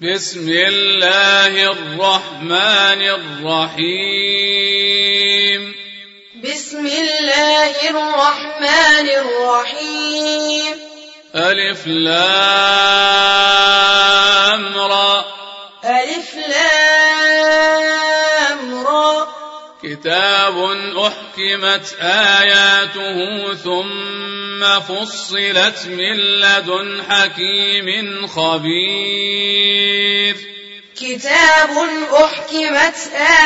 بسم الله الرحمن الرحيم بسم الله الرحمن الرحيم الف لام را الف لام را كتاب احكمت آياته ثم ثم فصلت من لدن حكيم خبير. كتاب أحكمت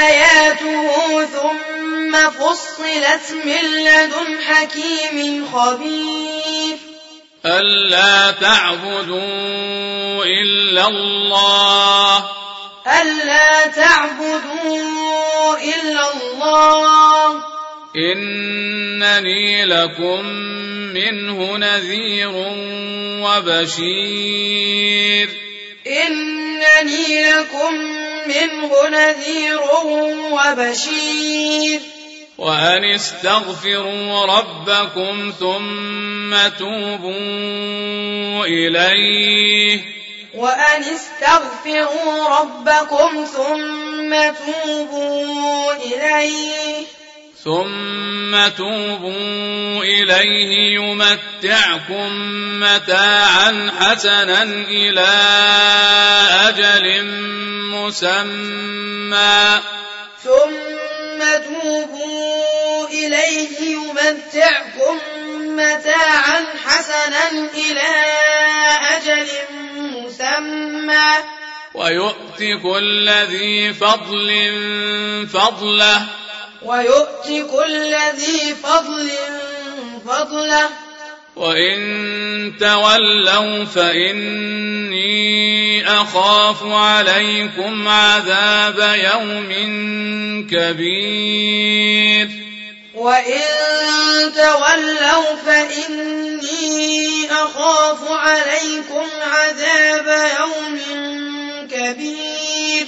آياته ثم فصلت من لدن حكيم خبير. ألا تعبدوا إلا الله. ألا تعبدوا إلا الله. إنني لكم منه نذير وبشير. إنني لكم منه نذير وبشير. وأن استغفروا ربكم ثم توبوا إليه. وأن استغفروا ربكم ثم توبوا إليه. ثم توبوا إليه يمتعكم متاعا حسنا إلى أجل مسمى. ثم توبوا إليه يمتعكم متاعا حسنا إلى أجل مسمى. ويؤتك الذي فضل فضله وَيُؤْتِ كل ذي فضل فضله وَإِن تَوَلَّوْا فَإِنِّي أَخَافُ عَلَيْكُمْ عَذَابَ يَوْمٍ كَبِيرٍ وَإِن تَوَلَّوْا فَإِنِّي أَخَافُ عَلَيْكُمْ عَذَابَ يَوْمٍ كَبِيرٍ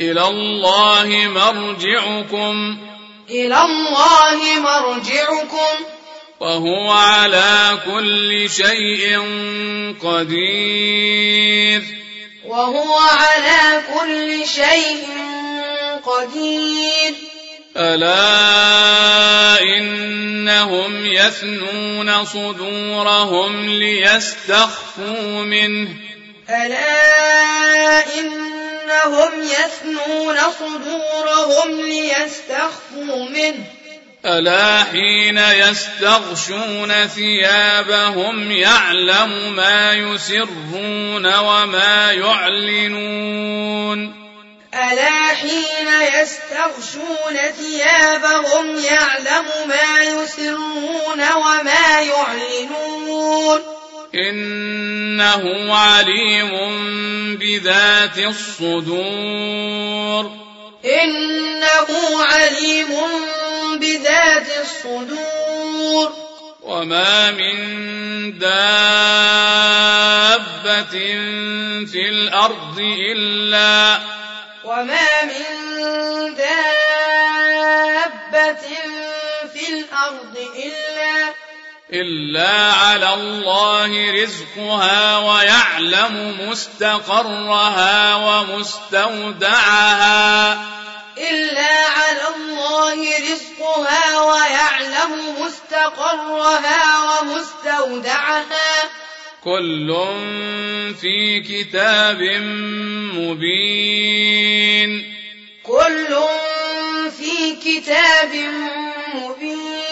إِلَى اللَّهِ مَرْجِعُكُمْ إلى الله مرجعكم. وهو على كل شيء قدير. وهو على كل شيء قدير. ألا إنهم يثنون صدورهم ليستخفوا منه. ألا إن أنهم يثنون صدورهم ليستخفوا منه. ألا حين يستغشون ثيابهم يعلم ما يسرون وما يعلنون. ألا حين يستغشون ثيابهم يعلم ما يسرون وما يعلنون. إنه عليم بذات الصدور. إنه عليم بذات الصدور. وما من دابة في الأرض إلا وما من دابة في الأرض إلا إلا على الله رزقها ويعلم مستقرها ومستودعها إلا على الله رزقها ويعلم مستقرها ومستودعها كل في كتاب مبين كل في كتاب مبين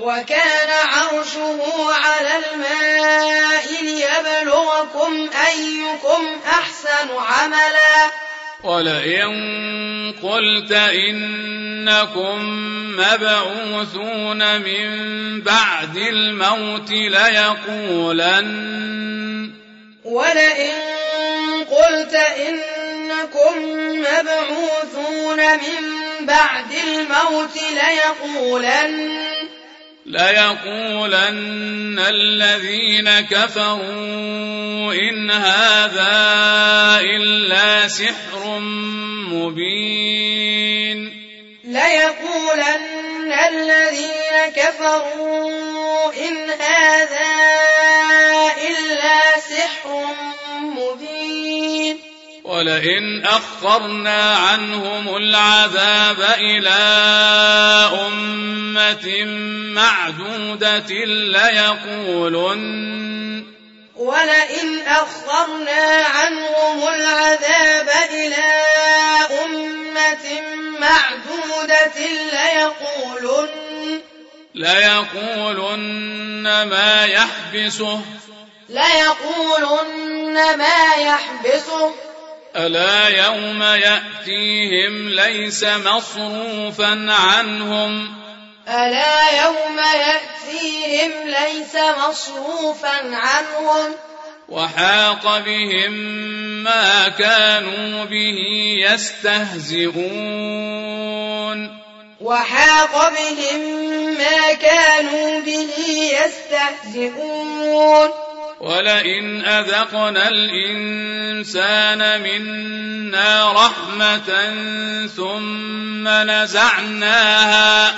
وكان عرشه على الماء ليبلغكم أيكم أحسن عملا. ولئن قلت إنكم مبعوثون من بعد الموت ليقولن ولئن قلت إنكم مبعوثون من بعد الموت ليقولن ليقولن الذين كفروا إن هذا إلا سحر مبين ليقولن الذين كفروا إن هذا ولئن أخرنا عنهم العذاب إلى أمة معدودة ليقولن ولئن أخرنا عنهم العذاب إلى أمة معدودة ليقولن ليقولن ما يحبسه ليقولن ما يحبسه ألا يوم يأتيهم ليس مصروفا عنهم ألا يوم يأتيهم ليس مصروفا عنهم وحاق بهم ما كانوا به يستهزئون وحاق بهم ما كانوا به يستهزئون ولئن أذقنا الإنسان منا رحمة ثم نزعناها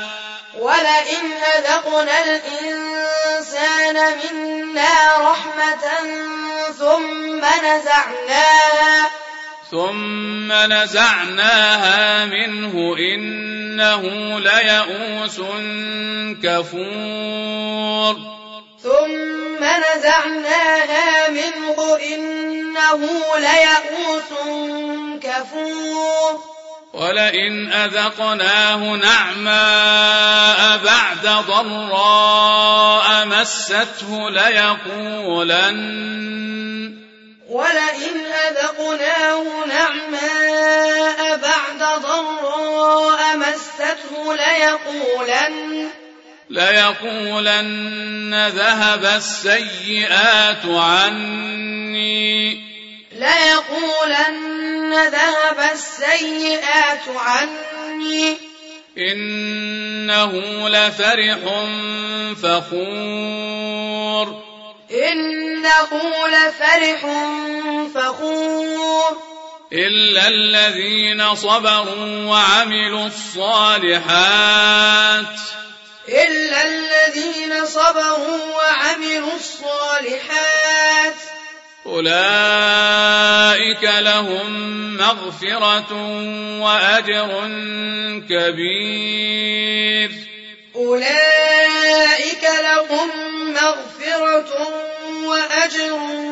ولئن أذقنا الإنسان منا رحمة ثم نزعناها ثم نزعناها منه إنه ليئوس كفور ثم نزعناها منه إنه ليئوس كفور ولئن أذقناه نعماء بعد ضراء مسته ليقولن ولئن أذقناه نعماء بعد ضراء مسته ليقولن ليقولن ذهب السيئات عني ليقولن ذهب السيئات عني إنه لفرح فخور إنه لفرح فخور إلا الذين صبروا وعملوا الصالحات إلا الذين صبروا وعملوا الصالحات أولئك لهم مغفرة وأجر كبير أولئك لهم مغفرة وأجر كبير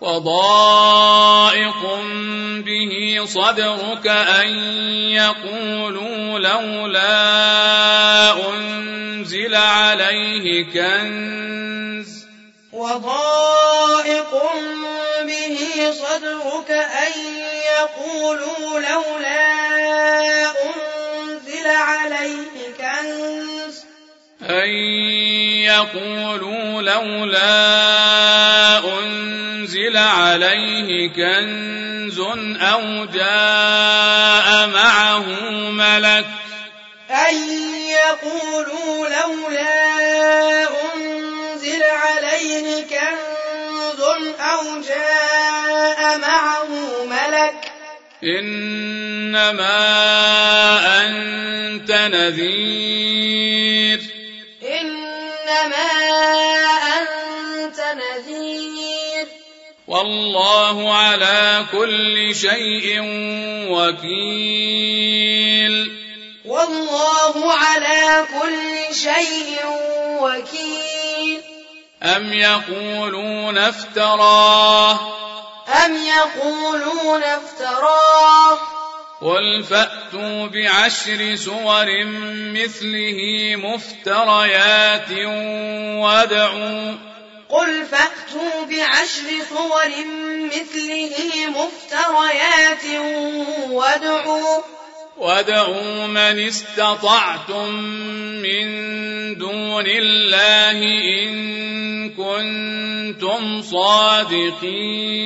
وضائق به صدرك أن يقولوا لولا أنزل عليه كنز وضائق به صدرك أن يقولوا لولا أنزل عليه كنز أن يقولوا لولا أنزل عليه كنز أو جاء معه ملك أن يقولوا لولا أنزل عليه كنز أو جاء معه ملك إنما أنت نذير إنما أنت نذير والله على كل شيء وكيل والله على كل شيء وكيل أم يقولون افتراه أم يقولون افتراه قل فأتوا بعشر سور مثله مفتريات وادعوا قل فأتوا بعشر صور مثله مفتريات وادعوا وادعوا من استطعتم من دون الله إن كنتم صادقين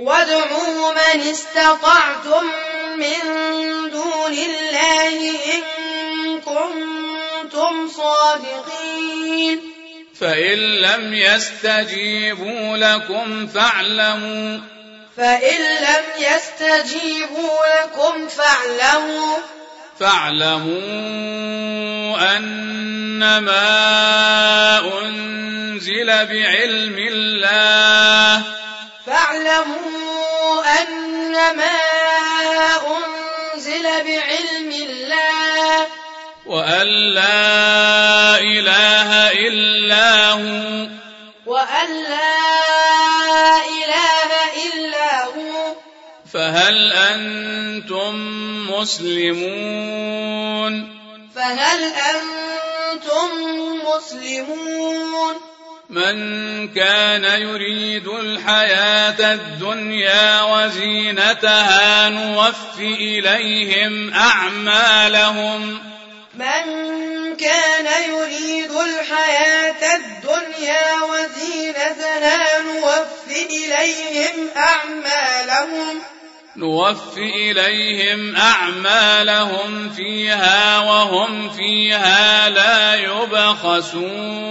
وادعوا من استطعتم من دون الله إن كنتم صادقين فإن لم يستجيبوا لكم فاعلموا فإن لم يستجيبوا لكم فاعلموا فاعلموا أن ما أنزل بعلم الله فاعلموا أنما أنزل بعلم الله وأن لا إله إلا هو وأن لا إله إلا هو فهل أنتم مسلمون؟ فهل أنتم مسلمون؟ من كان يريد الحياة الدنيا وزينتها نوف إليهم أعمالهم. من كان يريد الحياة الدنيا وزينتها نوف إليهم أعمالهم. نوف إليهم أعمالهم فيها وهم فيها لا يبخسون.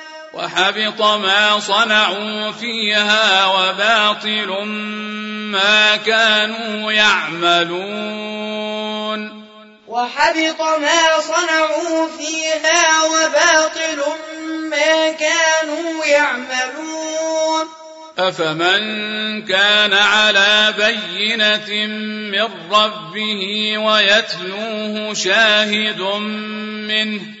وحبط ما صنعوا فيها وباطل ما كانوا يعملون. وحبط ما صنعوا فيها وباطل ما كانوا يعملون. أفمن كان على بينة من ربه ويتلوه شاهد منه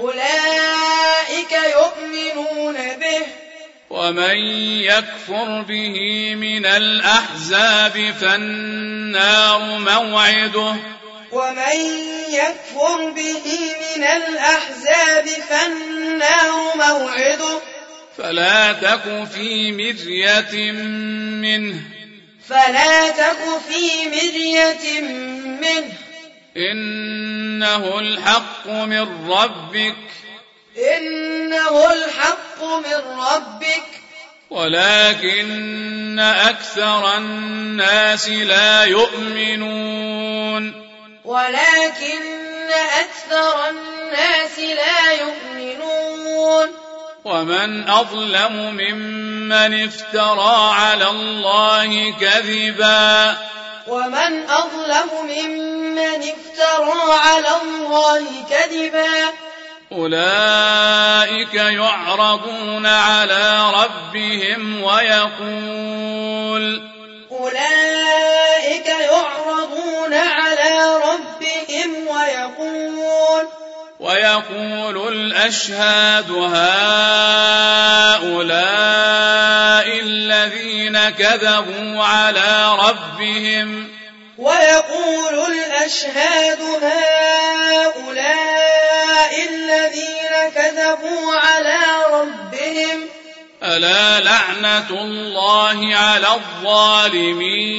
أولئك يؤمنون به. ومن يكفر به من الأحزاب فالنار موعده. ومن يكفر به من الأحزاب فالنار موعده. فلا تك في مرية منه. فلا تك في مرية منه. إنه الحق من ربك. إنه الحق من ربك. ولكن أكثر الناس لا يؤمنون. ولكن أكثر الناس لا يؤمنون. ومن أظلم ممن افترى على الله كذبا. ومن أظلم ممن افترى على الله كذبا. أولئك يعرضون على ربهم ويقول أولئك يعرضون على ربهم ويقول ويقول الأشهاد هؤلاء الذين كذبوا على ربهم ويقول الأشهاد هؤلاء الذين كذبوا على ربهم ألا لعنة الله على الظالمين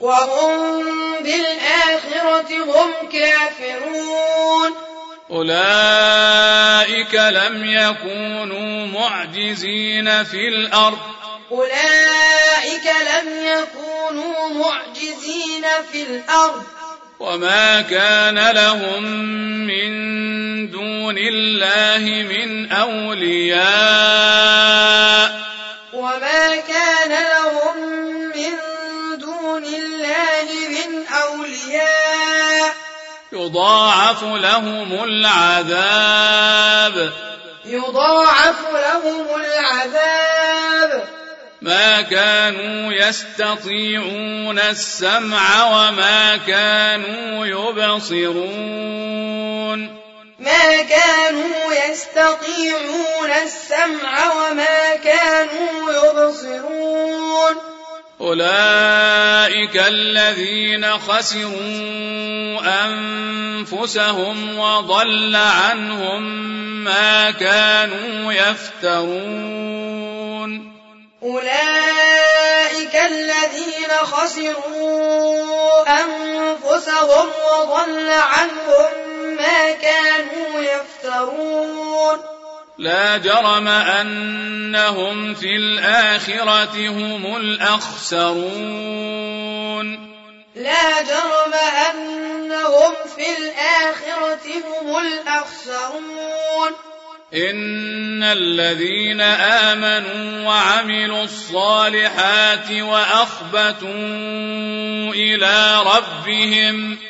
وهم بالآخرة هم كافرون. أولئك لم يكونوا معجزين في الأرض. أولئك لم يكونوا معجزين في الأرض. وما كان لهم من دون الله من أولياء. وما كان لهم من دون الله من أولياء. يضاعف لهم العذاب. يضاعف لهم العذاب. ما كانوا يستطيعون السمع وما كانوا يبصرون. ما كانوا يستطيعون السمع وما كانوا يبصرون. أولئك الذين خسروا أنفسهم وضل عنهم ما كانوا يفترون. أولئك الذين خسروا أنفسهم وضل عنهم ما كانوا يفترون. لا جرم أنهم في الآخرة هم الأخسرون. لا جرم أنهم في الآخرة هم الأخسرون. إن الذين آمنوا وعملوا الصالحات وأخبتوا إلى ربهم إن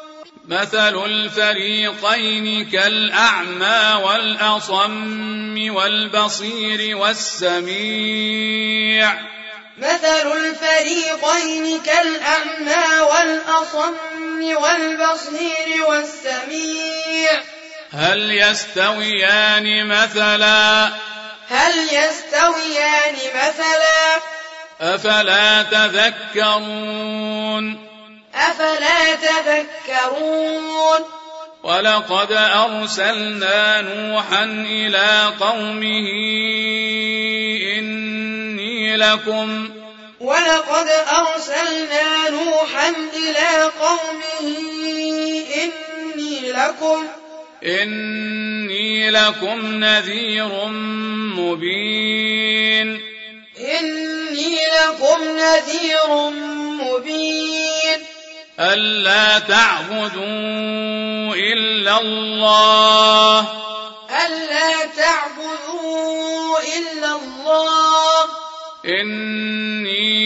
مثل الفريقين كالأعمى والأصم والبصير والسميع. مثل الفريقين كالأعمى والأصم والبصير والسميع. هل يستويان مثلا؟ هل يستويان مثلا؟ أفلا تذكرون؟ أفلا تذكرون؟ ولقد أرسلنا نوحا إلى قومه إني لكم ولقد أرسلنا نوحا إلى قومه إني لكم إني لكم نذير مبين. إني لكم نذير مبين. ألا تعبدوا إلا الله ألا تعبدوا إلا الله إني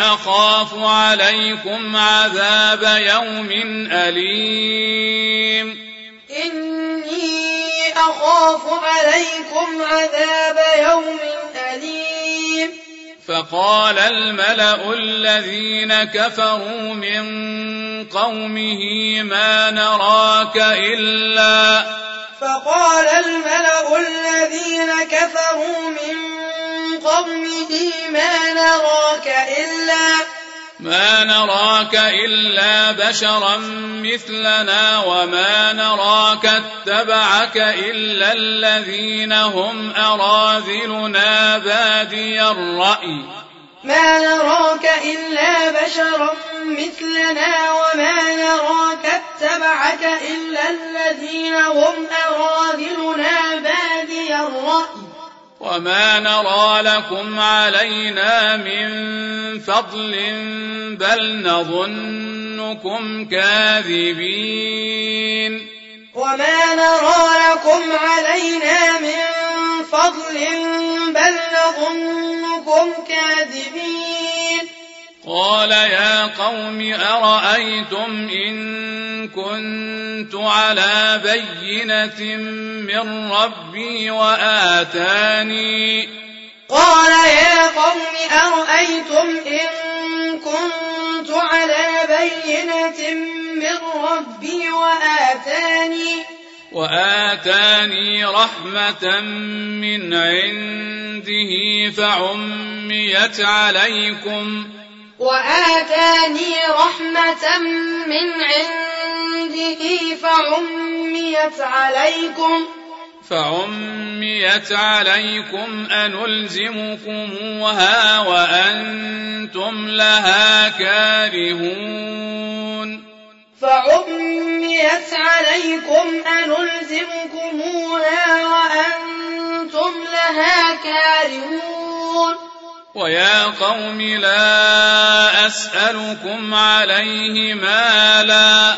أخاف عليكم عذاب يوم أليم إني أخاف عليكم عذاب يوم أليم فقال الملأ الذين كفروا من قومه ما نراك إلا فقال الملأ الذين كفروا من قومه ما نراك إلا ما نراك إلا بشرا مثلنا وما نراك اتبعك إلا الذين هم أراذلنا بادي الرأي. ما نراك إلا بشرا مثلنا وما نراك اتبعك إلا الذين هم أراذلنا بادي الرأي. وما نرى لكم علينا من فضل بل نظنكم كاذبين وما نرى لكم علينا من فضل بل نظنكم كاذبين قال يا قوم أرأيتم إن كنت على بينة من ربي وآتاني قال يا قوم أرأيتم إن كنت على بينة من ربي وآتاني وآتاني رحمة من عنده فعميت عليكم وآتاني وآتاني رحمة من عنده فعميت عليكم فعميت عليكم أنلزمكموها وأنتم لها كارهون فعميت عليكم أنلزمكموها وأنتم لها كارهون ويا قوم لا أسألكم عليه مالا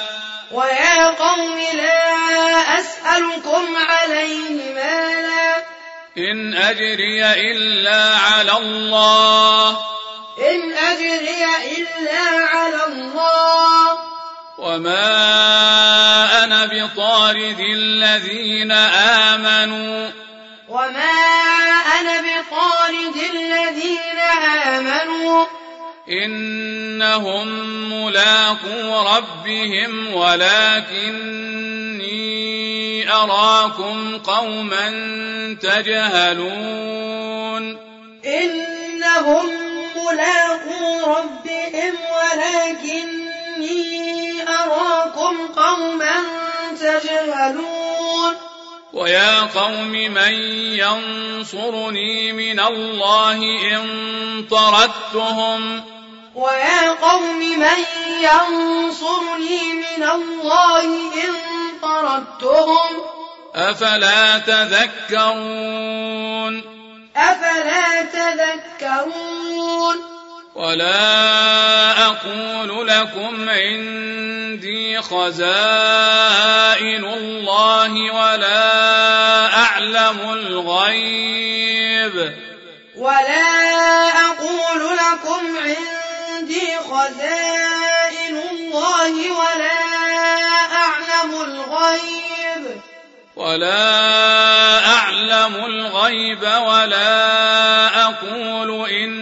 ويا قوم لا أسألكم عليه مالا إن أجري إلا على الله إن أجري إلا على الله وما أنا بطارد الذين آمنوا وما خالد الذين آمنوا. إنهم ملاقو ربهم ولكني أراكم قوما تجهلون. إنهم ملاقو ربهم ولكني أراكم قوما تجهلون. ويا قوم من ينصرني من الله إن طردتهم ويا قوم من ينصرني من الله إن طردتهم أفلا تذكرون أفلا تذكرون ولا أقول لكم عندي خزائن الله ولا أعلم الغيب. ولا أقول لكم عندي خزائن الله ولا أعلم الغيب. ولا أعلم الغيب ولا أقول إن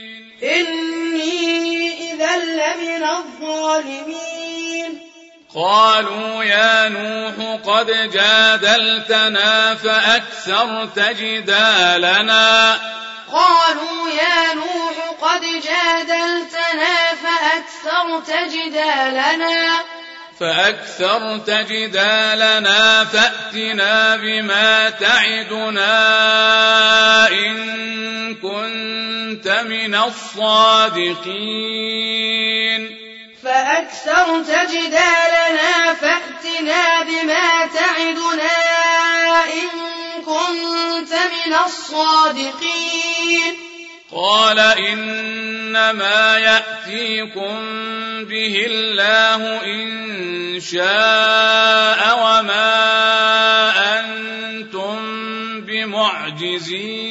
إني إذا لمن الظالمين. قالوا يا نوح قد جادلتنا فأكثرت جدالنا. قالوا يا نوح قد جادلتنا فأكثرت جدالنا. فأكثرت جدالنا فأتنا بما تعدنا إن كنت من الصادقين. فأكثرت جدالنا فأتنا بما تعدنا إن كنت من الصادقين. قال إنما يأتيكم به الله إن شاء وما أنتم بمعجزين.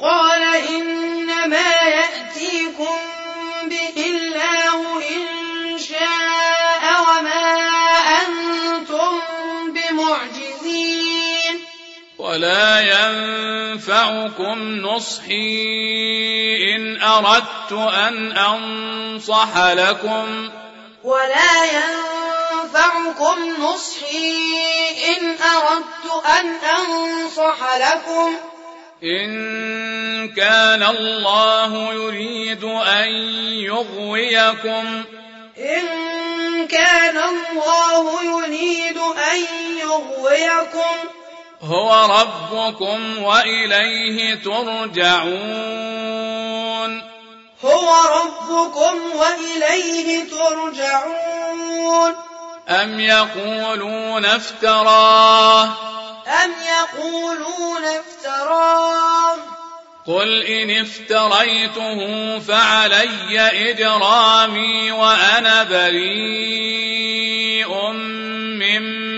قال إنما يأتيكم به الله إن شاء وما أنتم بمعجزين. ولا ينفع ينفعكم نصحي إن أردت أن أنصح لكم. ولا ينفعكم نصحي إن أردت أن أنصح لكم. إن كان الله يريد أن يغويكم. إن كان الله يريد أن يغويكم. هو ربكم وإليه ترجعون. هو ربكم وإليه ترجعون. أم يقولون افتراه؟ أم يقولون افتراه؟ قل إن افتريته فعلي إجرامي وأنا بريء مما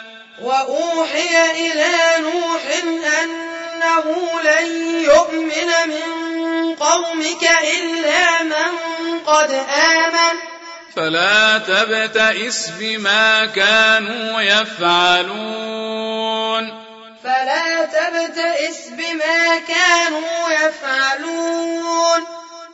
وأوحي إلى نوح أنه لن يؤمن من قومك إلا من قد آمن فلا تبتئس بما كانوا يفعلون فلا تبتئس بما كانوا يفعلون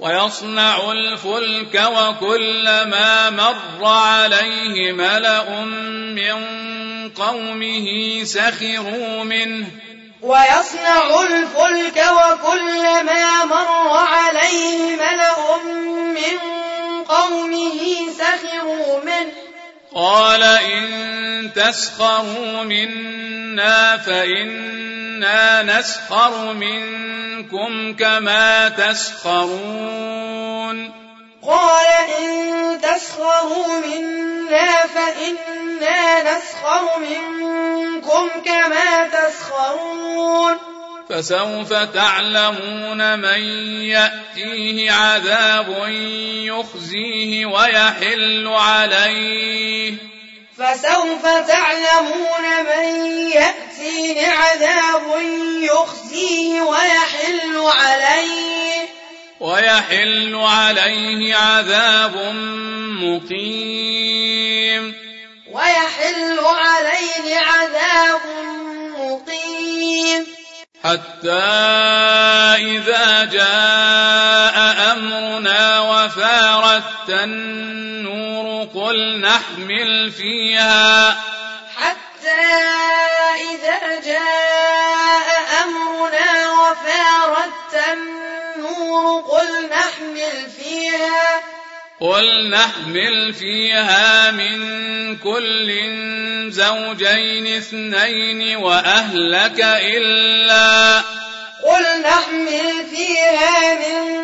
ويصنع الفلك وكلما مر عليه ملأ من قومه سخروا منه ويصنع الفلك وكلما مر عليه ملأ من قومه سخروا منه قال إن تسخروا منا فإنا نسخر منكم كما تسخرون. قال إن تسخروا منا فإنا نسخر منكم كما تسخرون. فسوف تعلمون من يأتيه عذاب يخزيه ويحل عليه. فسوف تعلمون من يأتيه عذاب يخزيه ويحل عليه. ويحل عليه عذاب مقيم. ويحل عليه عذاب مقيم. حتى إذا جاء أمرنا وفارت النور قل نحمل فيها. حتى إذا جاء أمرنا وفارت النور قل نحمل فيها. ولنحمل فيها من كل زوجين اثنين وأهلك إلا ولنحمل فيها من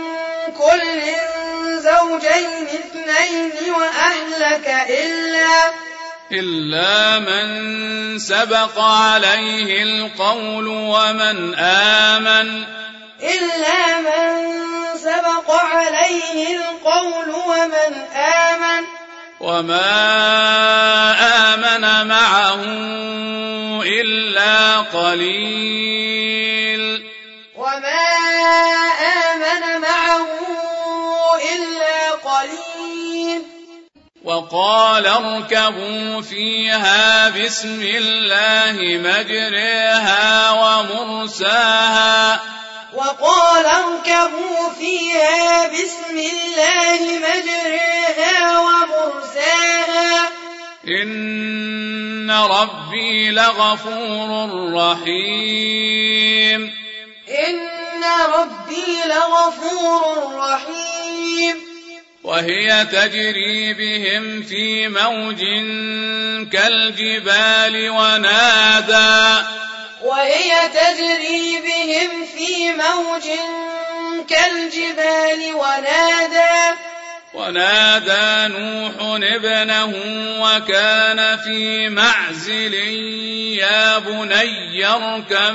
كل زوجين اثنين وأهلك إلا إلا من سبق عليه القول ومن آمن إلا من سبق عليه القول ومن آمن. وما آمن معه إلا قليل. وما آمن معه إلا قليل. وقال اركبوا فيها بسم الله مجريها ومرساها وقال انكبوا فيها بسم الله مجرها ومرساها. إن ربي لغفور رحيم. إن ربي لغفور رحيم. وهي تجري بهم في موج كالجبال ونادى. وهي تجري بهم في موج كالجبال ونادى ونادى نوح ابنه وكان في معزل يا بني اركب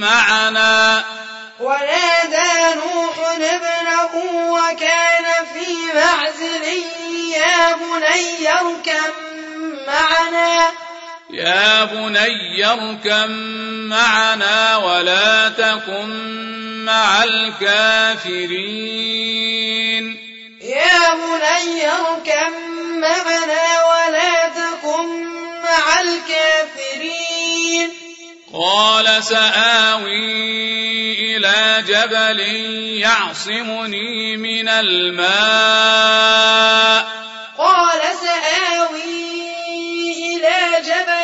معنا. ونادى نوح ابنه وكان في معزل يا بني اركب معنا. يا بني اركم معنا ولا تكن مع الكافرين. يا بني اركم معنا ولا تكن مع الكافرين. قال سآوي إلى جبل يعصمني من الماء. قال سآوي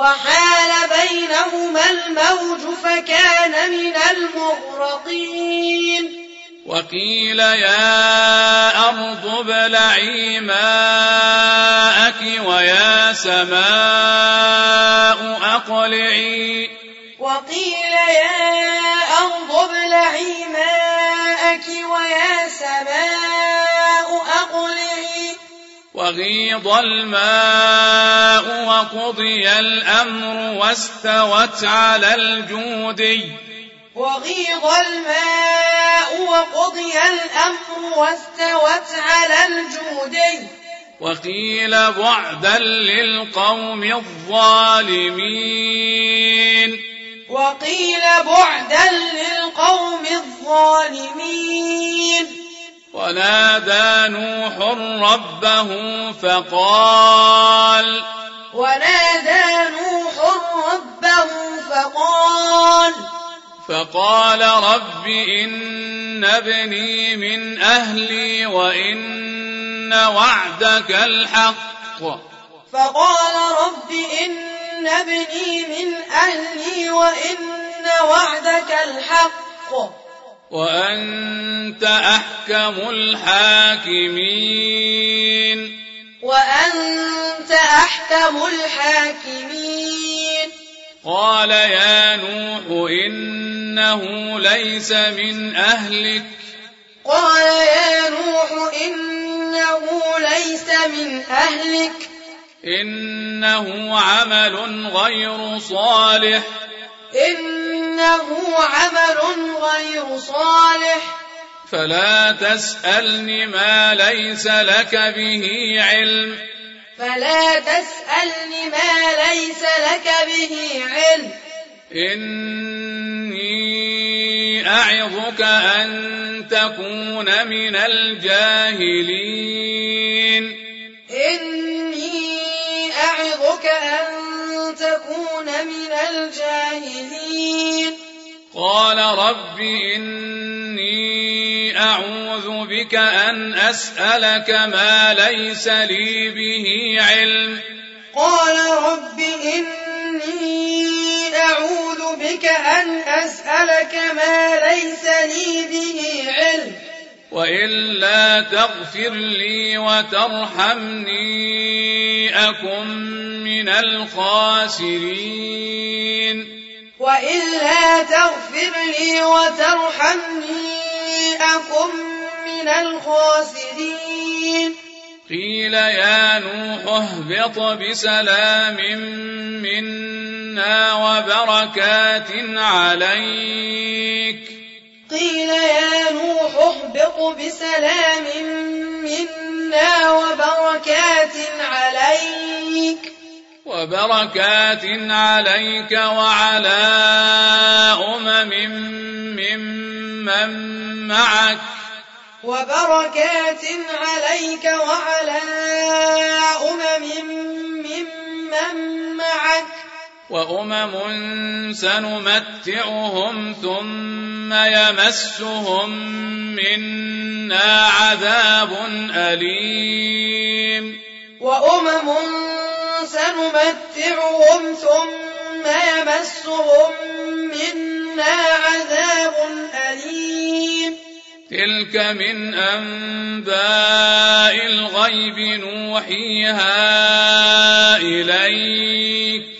وحال بينهما الموج فكان من المغرقين. وقيل يا أرض ابلعي ماءك ويا سماء أقلعي. وقيل يا أرض ابلعي ماءك ويا سماء وغيض الماء وقضي الأمر واستوت على الجودي وغيض الماء وقضي الأمر واستوت على الجودي وقيل بعدا للقوم الظالمين. وقيل بعدا للقوم الظالمين. ونادى نوح ربه فقال ونادى نوح ربه فقال فقال رب إن ابني من أهلي وإن وعدك الحق. فقال رب إن ابني من أهلي وإن وعدك الحق. وأنت أحكم الحاكمين. وأنت أحكم الحاكمين. قال يا نوح إنه ليس من أهلك. قال يا نوح إنه ليس من أهلك. إنه عمل غير صالح. إنه عمل غير صالح. فلا تسألني ما ليس لك به علم. فلا تسألني ما ليس لك به علم. إني أعظك أن تكون من الجاهلين. إني أعظك أن تكون من الجاهلين. قال رب إني أعوذ بك أن أسألك ما ليس لي به علم. قال رب إني أعوذ بك أن أسألك ما ليس لي به علم. وإلا تغفر لي وترحمني أكن من الخاسرين وإلا تغفر لي وترحمني أكن من الخاسرين قيل يا نوح اهبط بسلام منا وبركات عليك قيل يا نوح اهبط بسلام منا وبركات عليك قيل يا نوح اهبط بسلام منا وبركات عليك. وبركات عليك وعلى أمم ممن من معك. وبركات عليك وعلى وأمم سنمتعهم ثم يمسهم منا عذاب أليم وأمم سنمتعهم ثم يمسهم منا عذاب أليم تلك من أنباء الغيب نوحيها إليك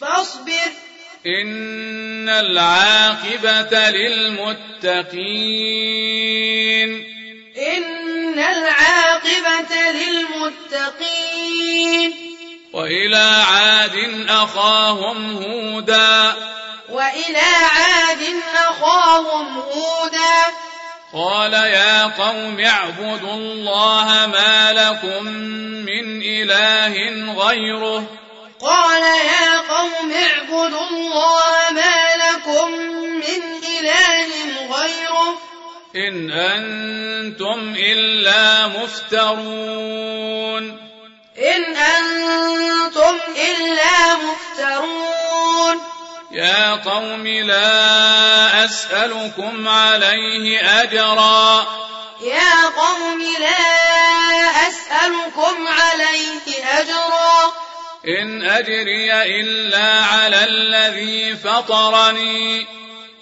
فاصبر. إن العاقبة للمتقين. إن العاقبة للمتقين. وإلى عاد أخاهم هودا. وإلى عاد أخاهم هودا. قال يا قوم اعبدوا الله ما لكم من إله غيره. قال يا قوم اعبدوا الله ما لكم من إله غيره إن أنتم إلا مفترون. إن أنتم إلا مفترون. يا قوم لا أسألكم عليه أجرا. يا قوم لا أسألكم عليه أجرا. إن أجري إلا على الذي فطرني.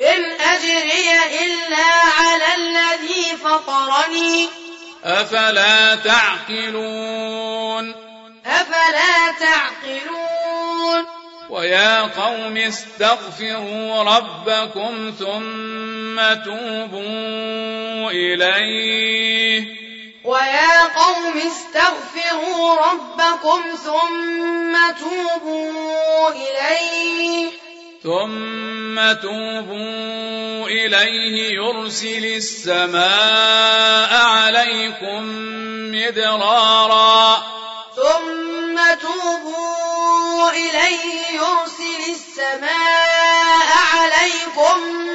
إن أجري إلا على الذي فطرني. أفلا تعقلون. أفلا تعقلون. ويا قوم استغفروا ربكم ثم توبوا إليه. ويا قوم استغفروا ربكم ثم توبوا إليه ثم توبوا إليه يرسل السماء عليكم مدرارا ثم توبوا إليه يرسل السماء عليكم مدرارا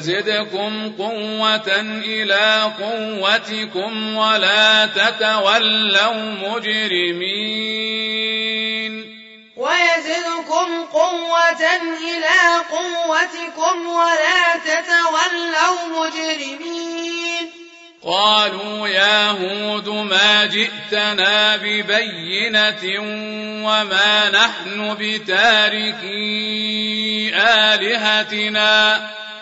يزدكم قُوَّةً إِلَى قُوَّتِكُمْ وَلَا تَتَوَلَّوْا مُجْرِمِينَ. وَيَزِدْكُمْ قُوَّةً إِلَى قُوَّتِكُمْ وَلَا تَتَوَلَّوْا مُجْرِمِينَ. قالوا يا هود ما جئتنا ببينة وما نحن بتاركي آلهتنا.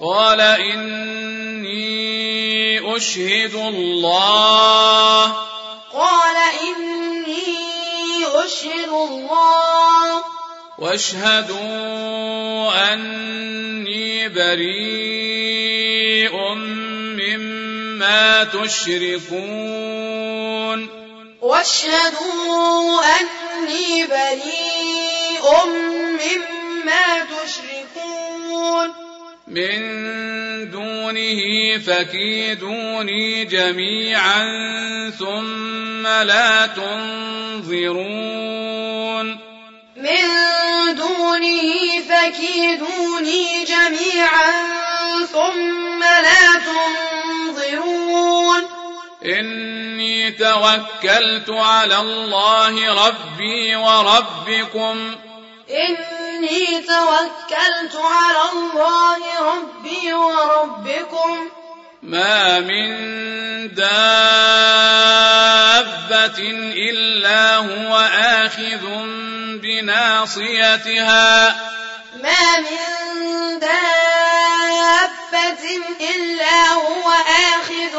قال إني أشهد الله. قال إني أشهد الله. واشهدوا أني بريء مما تشركون. واشهدوا أني بريء مما تشركون. من دونه فكيدوني جميعا ثم لا تنظرون. من دونه فكيدوني جميعا ثم لا تنظرون. إني توكلت على الله ربي وربكم. إني توكلت على الله ربي وربكم. ما من دابة إلا هو آخذ بناصيتها. ما من دابة إلا هو آخذ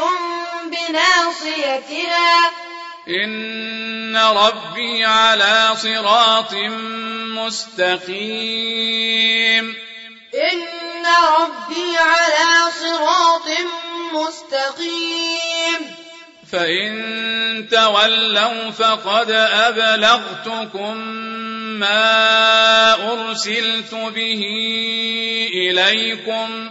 بناصيتها. ان ربي على صراط مستقيم ان ربي على صراط مستقيم فان تولوا فقد ابلغتكم ما ارسلت به اليكم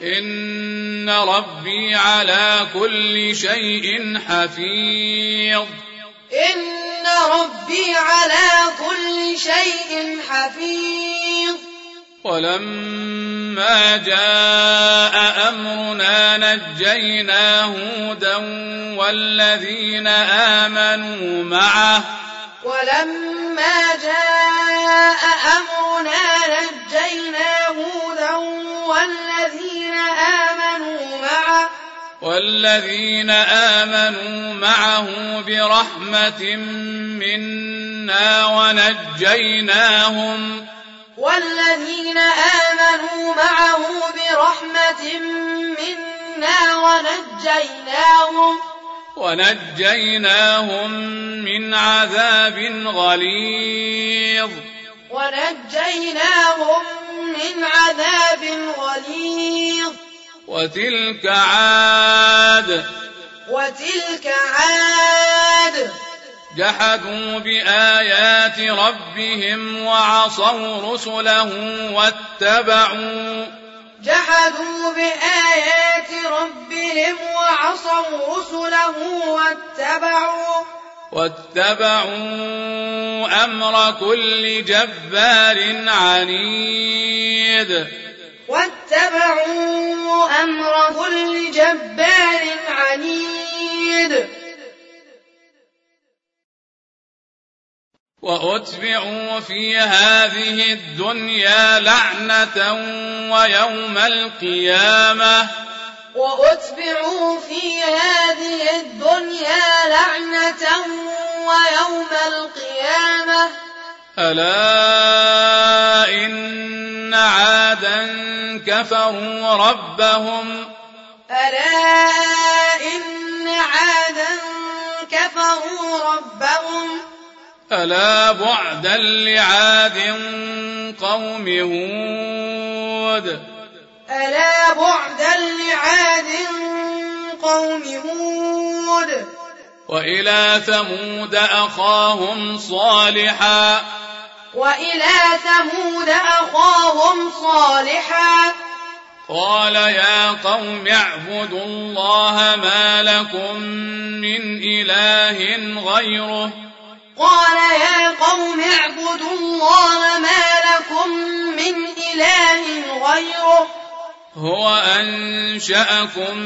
ان ربي على كل شيء حفيظ ان ربي على كل شيء حفيظ ولما جاء امرنا نجينا هودا والذين امنوا معه ولما جاء أمرنا نجينا هودا والذين آمنوا معه والذين آمنوا معه برحمة منا ونجيناهم والذين آمنوا معه برحمة منا ونجيناهم ونجيناهم من عذاب غليظ. ونجيناهم من عذاب غليظ. وتلك عاد. وتلك عاد. جحدوا بآيات ربهم وعصوا رسله واتبعوا جحدوا بآيات ربهم وعصوا رسله واتبعوا واتبعوا أمر كل جبار عنيد. واتبعوا أمر كل جبار عنيد. وأتبعوا في هذه الدنيا لعنة ويوم القيامة. وأتبعوا في هذه الدنيا لعنة ويوم القيامة. ألا إن عادا كفروا ربهم. ألا إن عادا كفروا ربهم. ألا بعدا لعاد قوم هود ألا بعدا لعاد قوم هود وإلى ثمود أخاهم صالحا وإلى ثمود أخاهم صالحا قال يا قوم اعبدوا الله ما لكم من إله غيره قال يا قوم اعبدوا الله ما لكم من إله غيره. هو أنشأكم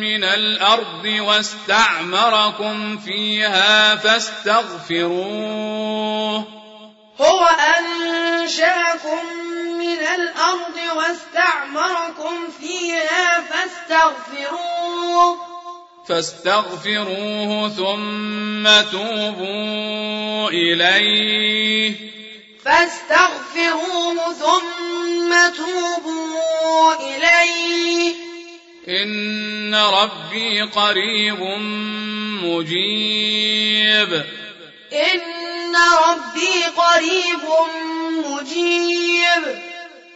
من الأرض واستعمركم فيها فاستغفروه. هو أنشأكم من الأرض واستعمركم فيها فاستغفروه. فاستغفروه ثم توبوا إليه. فاستغفروه ثم توبوا إليه. إن ربي قريب مجيب. إن ربي قريب مجيب.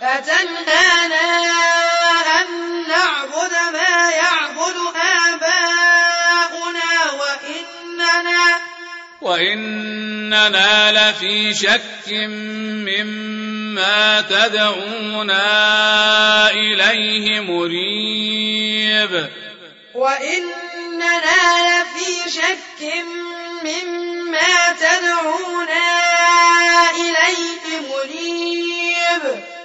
فتنهانا أن نعبد ما يعبد آباؤنا وإننا وإننا لفي شك مما تدعونا إليه مريب وإننا لفي شك مما تدعونا إليه مريب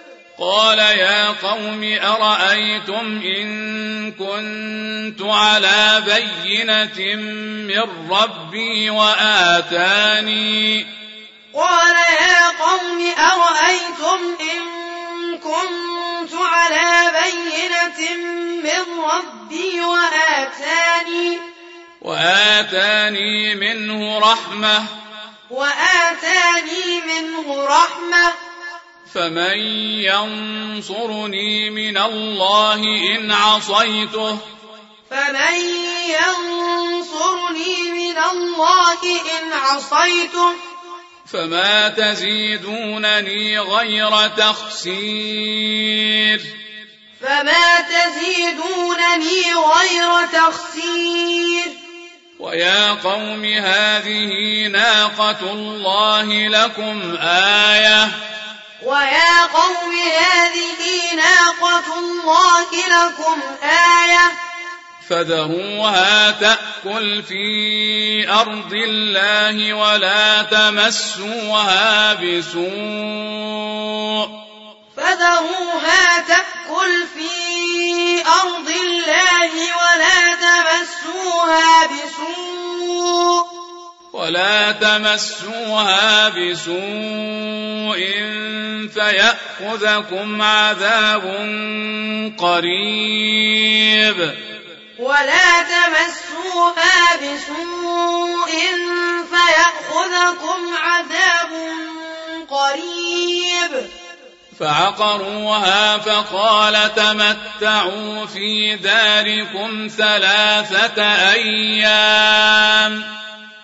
قال يا قوم أرأيتم إن كنت على بينة من ربي وآتاني؟ قال يا قوم أرأيتم إن كنت على بينة من ربي وآتاني؟ وآتاني منه رحمة. وآتاني منه رحمة. فمن ينصرني من الله إن عصيته. فمن ينصرني من الله إن عصيته. فما تزيدونني غير تخسير. فما تزيدونني غير تخسير. ويا قوم هذه ناقة الله لكم آية. ويا قوم هذه ناقة الله لكم آية فذروها تأكل في أرض الله ولا تمسوها بسوء فذروها تأكل في أرض الله ولا تمسوها بسوء ولا تمسوها بسوء فيأخذكم عذاب قريب. ولا تمسوها بسوء فيأخذكم عذاب قريب. فعقروها فقال تمتعوا في داركم ثلاثة أيام.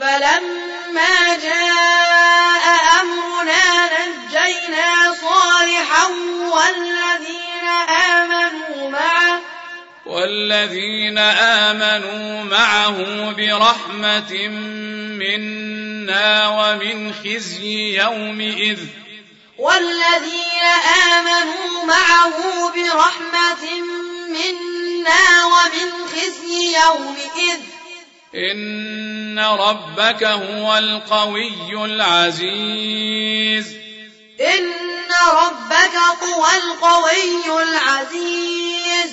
فلما جاء أمرنا نجينا صالحا والذين آمنوا معه والذين آمنوا معه برحمة منا ومن خزي يومئذ. والذين آمنوا معه برحمة منا ومن خزي يومئذ. ربك هو القوي العزيز ان ربك هو القوي العزيز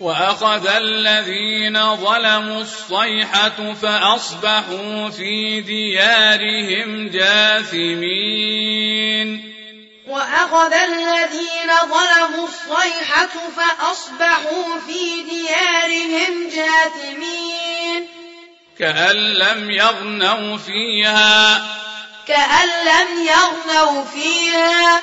واخذ الذين ظلموا الصيحه فاصبحوا في ديارهم جاثمين واخذ الذين ظلموا الصيحه فاصبحوا في ديارهم جاثمين كأن لم يغنوا فيها. كأن لم يغنوا فيها.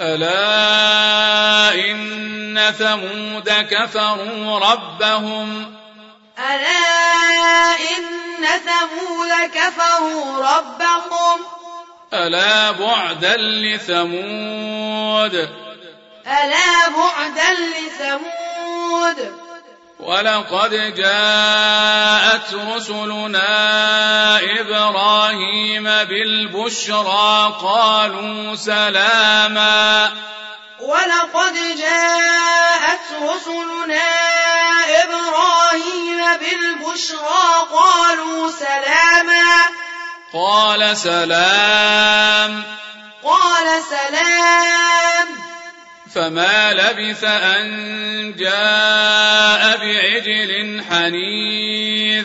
ألا إن ثمود كفروا ربهم. ألا إن ثمود كفروا ربهم. ألا بعدا لثمود. ألا بعدا لثمود. ولقد جاءت رسلنا إبراهيم بالبشرى قالوا سلاما. ولقد جاءت رسلنا إبراهيم بالبشرى قالوا سلاما. قال سلام. قال سلام. فما لبث أن جاء بعجل حنيذ.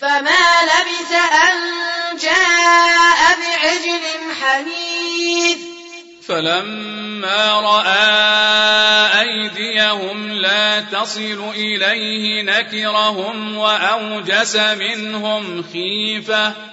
فما لبث أن جاء بعجل حنيذ. فلما رأى أيديهم لا تصل إليه نكرهم وأوجس منهم خيفة.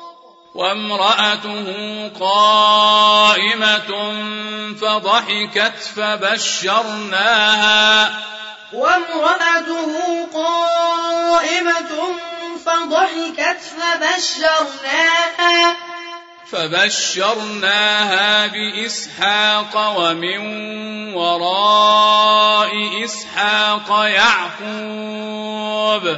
وامرأته قائمة فضحكت فبشرناها. وامرأته قائمة فضحكت فبشرناها. فبشرناها بإسحاق ومن وراء إسحاق يعقوب.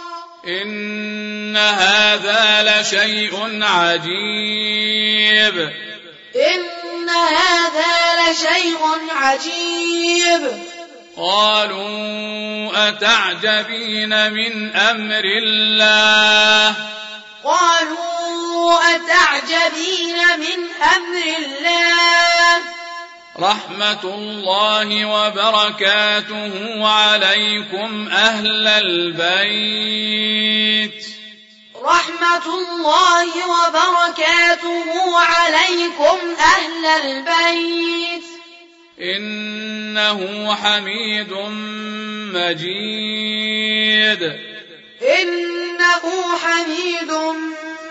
إن هذا لشيء عجيب إن هذا لشيء عجيب قالوا أتعجبين من أمر الله قالوا أتعجبين من أمر الله رحمة الله وبركاته عليكم أهل البيت رحمة الله وبركاته عليكم أهل البيت إنه حميد مجيد إنه حميد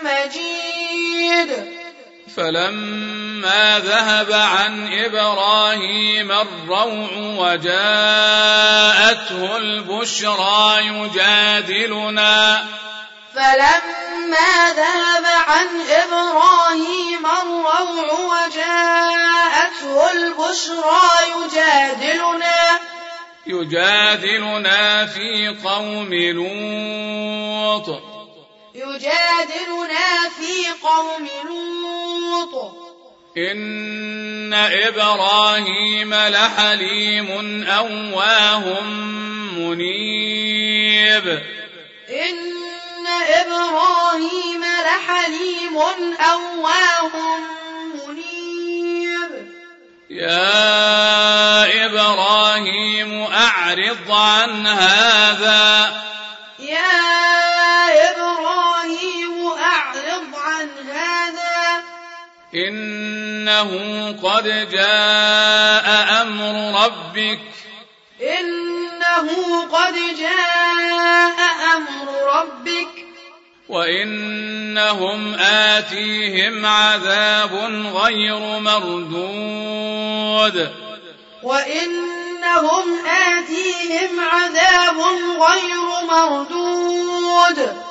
مجيد فلما ذهب عن إبراهيم الروع وجاءته البشرى يجادلنا. فلما ذهب عن إبراهيم الروع وجاءته البشرى يجادلنا. يجادلنا في قوم لوط. يجادلنا يجادلنا في قوم لوط. إن إبراهيم لحليم أواه منيب. إن إبراهيم لحليم أواه منيب. يا إبراهيم أعرض عن هذا. يا إنه قد جاء أمر ربك. إنه قد جاء أمر ربك. وإنهم آتيهم عذاب غير مردود. وإنهم آتيهم عذاب غير مردود.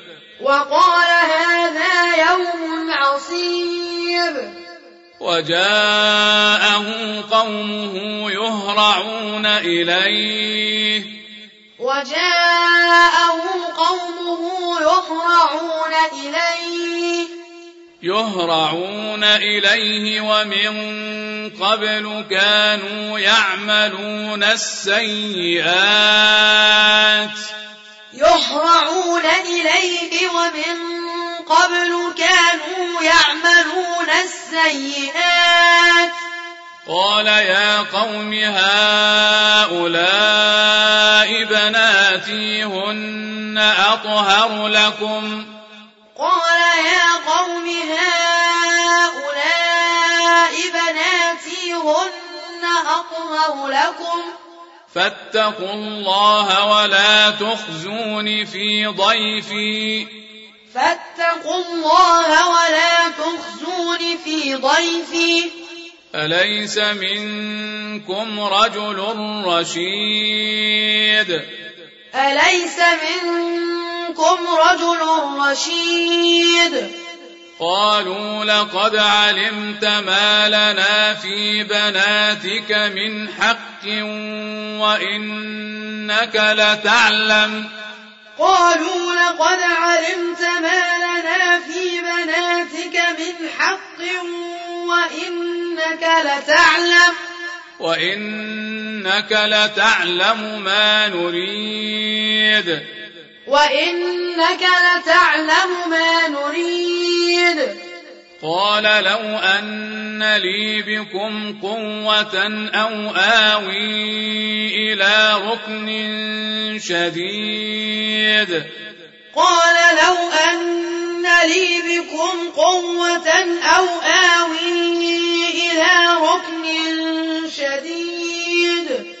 وقال هذا يوم عصير وجاءه قومه يهرعون إليه. وجاءه قومه يهرعون إليه. يهرعون إليه ومن قبل كانوا يعملون السيئات. يهرعون إليه ومن قبل كانوا يعملون السيئات قال يا قوم هؤلاء بناتي هن أطهر لكم قال يا قوم هؤلاء بناتي هن أطهر لكم فاتقوا الله ولا تخزون في ضيفي. فاتقوا الله ولا تخزون في ضيفي. أليس منكم رجل رشيد؟ أليس منكم رجل رشيد؟ قالوا لقد علمت ما لنا في بناتك من حق وإنك لتعلم. قالوا لقد علمت ما لنا في بناتك من حق وإنك لتعلم. وإنك لتعلم ما نريد. وَإِنَّكَ لَتَعْلَمُ مَا نُرِيدُ. قال لو أن لي بكم قوة أو آوي إلى ركن شديد. قال لو أن لي بكم قوة أو آوي إلى ركن شديد.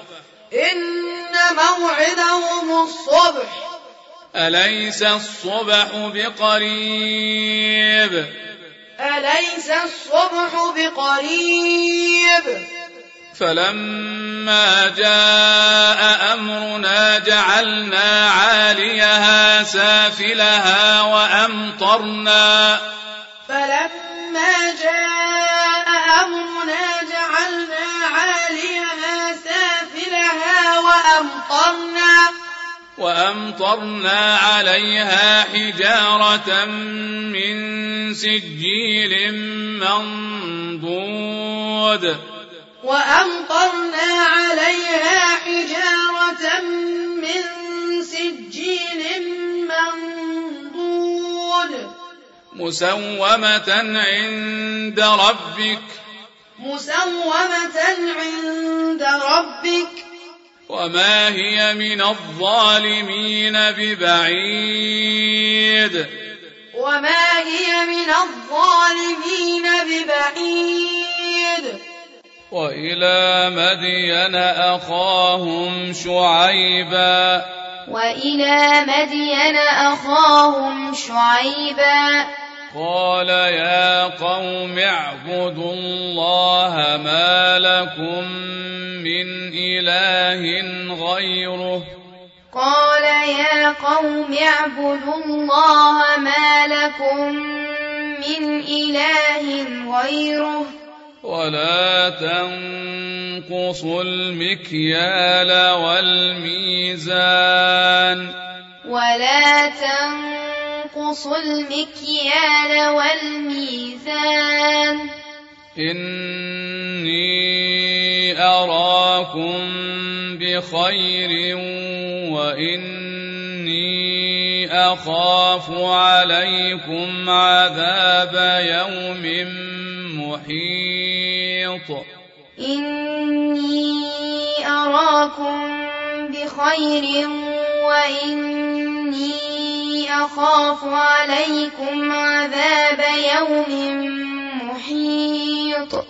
إن موعدهم الصبح. أليس الصبح بقريب؟ أليس الصبح بقريب؟ فلما جاء أمرنا جعلنا عاليها سافلها وأمطرنا. فلما جاء وأمطرنا وأمطرنا عليها حجارة من سجيل منضود. وأمطرنا عليها حجارة من سجيل منضود. مسومة عند ربك. مسومة عند ربك. وما هي من الظالمين ببعيد وما هي من الظالمين ببعيد وإلى مدين أخاهم شعيبا وإلى مدين أخاهم شعيبا قال يا قوم اعبدوا الله ما لكم من إله غيره. قال يا قوم اعبدوا الله ما لكم من إله غيره. ولا تنقصوا المكيال والميزان. ولا تنقصوا تَنْقُصُ المكيال والميزان. إني أراكم بخير وإني أخاف عليكم عذاب يوم محيط. إني أراكم بخير وإني أخاف عليكم عذاب يوم محيط.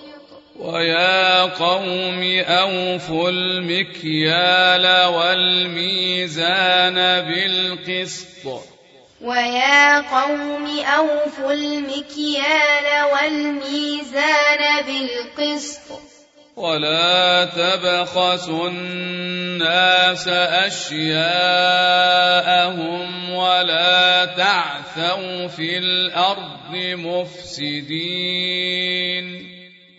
ويا قوم أوفوا المكيال والميزان بالقسط. ويا قوم أوفوا المكيال والميزان بالقسط. ولا تبخسوا الناس أشياءهم ولا تعثوا في الأرض مفسدين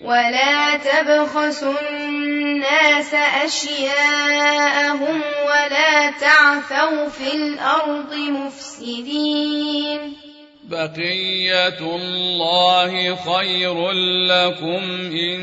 ولا تبخسوا الناس أشياءهم ولا تعثوا في الأرض مفسدين بقية الله خير لكم إن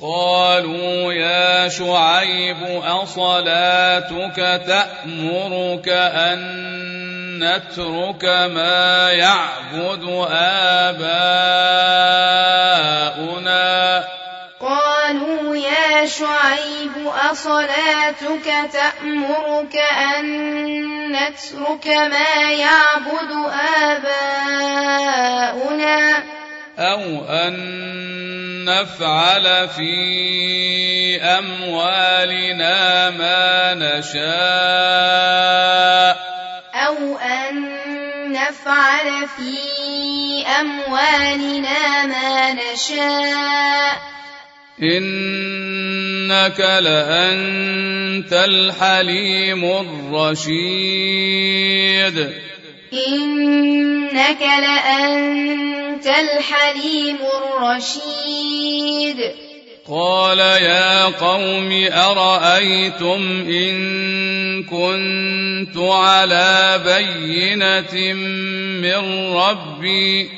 قالوا يا شعيب أصلاتك تأمرك أن نترك ما يعبد آباؤنا قالوا يا شعيب أصلاتك تأمرك أن نترك ما يعبد آباؤنا أو أن نفعل في أموالنا ما نشاء أو أن نفعل في أموالنا ما نشاء إنك لأنت الحليم الرشيد إنك لأنت الحليم الرشيد. قال يا قوم أرأيتم إن كنت على بينة من ربي؟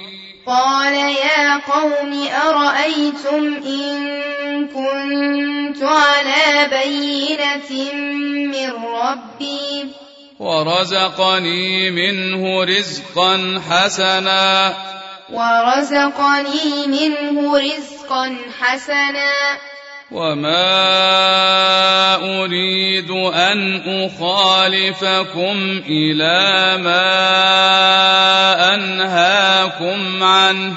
قال يا قوم أرأيتم إن كنت على بينة من ربي؟ ورزقني منه رزقا حسنا. ورزقني منه رزقا حسنا. وما أريد أن أخالفكم إلى ما أنهاكم عنه.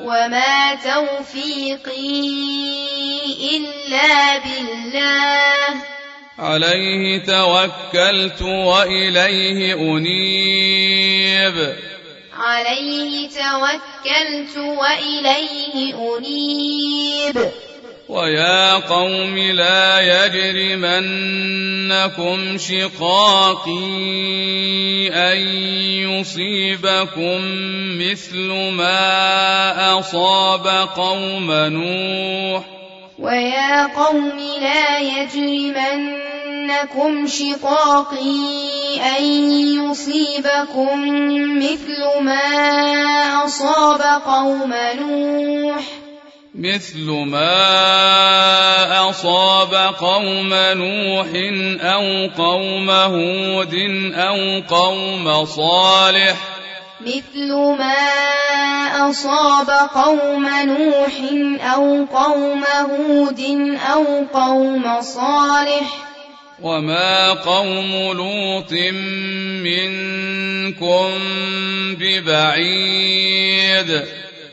وما توفيقي إلا بالله عليه توكلت وإليه أنيب عليه توكلت وإليه أنيب ويا قوم لا يجرمنكم شقاقي أن يصيبكم مثل ما أصاب قوم نوح ويا قوم لا يجرمنكم شقاقي أن يصيبكم مثل ما أصاب قوم نوح مثل ما أصاب قوم نوح أو قوم هود أو قوم صالح. مثل ما أصاب قوم نوح أو قوم هود أو قوم صالح. وما قوم لوط منكم ببعيد.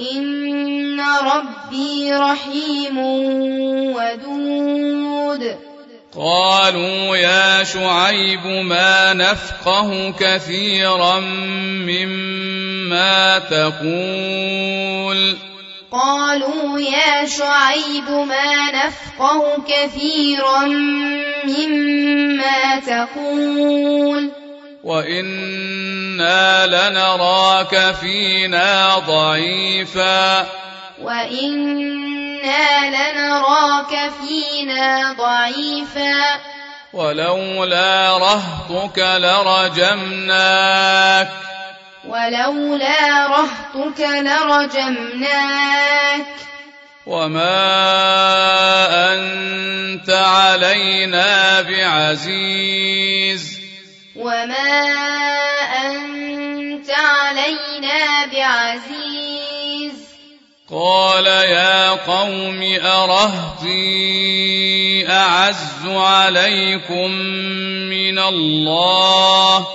إن ربي رحيم ودود. قالوا يا شعيب ما نفقه كثيرا مما تقول قالوا يا شعيب ما نفقه كثيرا مما تقول وَإِنَّا لَنَرَاكَ فِينَا ضَعِيفًا وَإِنَّا لَنَرَاكَ فِينَا ضَعِيفًا وَلَوْلَا رَهْطُكَ لَرَجَمْنَاكَ وَلَوْلَا رَهْطُكَ لَرَجَمْنَاكَ وَمَا أَنْتَ عَلَيْنَا بِعَزِيزٍ وما أنت علينا بعزيز قال يا قوم أرهتي أعز عليكم من الله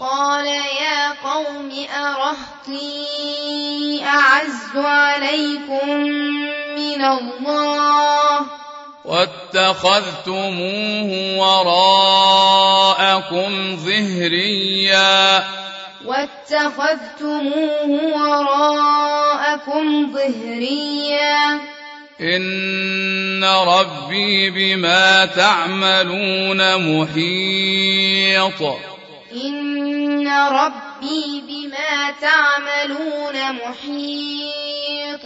قال يا قوم أرهطي أعز عليكم من الله واتخذتموه وراءكم ظهريا. واتخذتموه وراءكم ظهريا. إن ربي بما تعملون محيط. إن ربي بما تعملون محيط.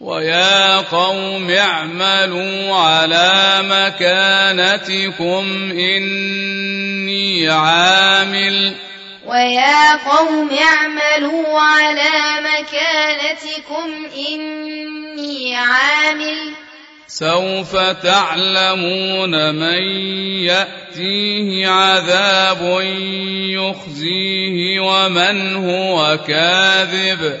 ويا قوم اعملوا على مكانتكم إني عامل ويا قوم اعملوا على مكانتكم إني عامل سوف تعلمون من يأتيه عذاب يخزيه ومن هو كاذب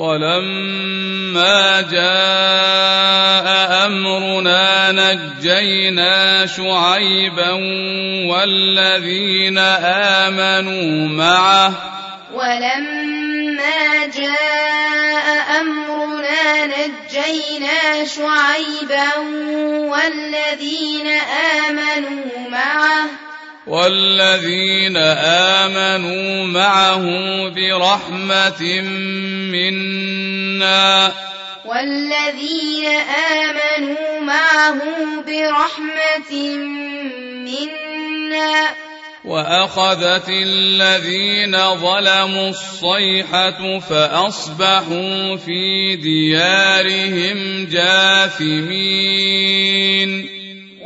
ولما جاء أمرنا نجينا شعيبا والذين آمنوا معه ولما جاء أمرنا نجينا شعيبا والذين آمنوا معه والذين آمنوا معه برحمة منا. والذين آمنوا معه برحمة منا. وأخذت الذين ظلموا الصيحة فأصبحوا في ديارهم جاثمين.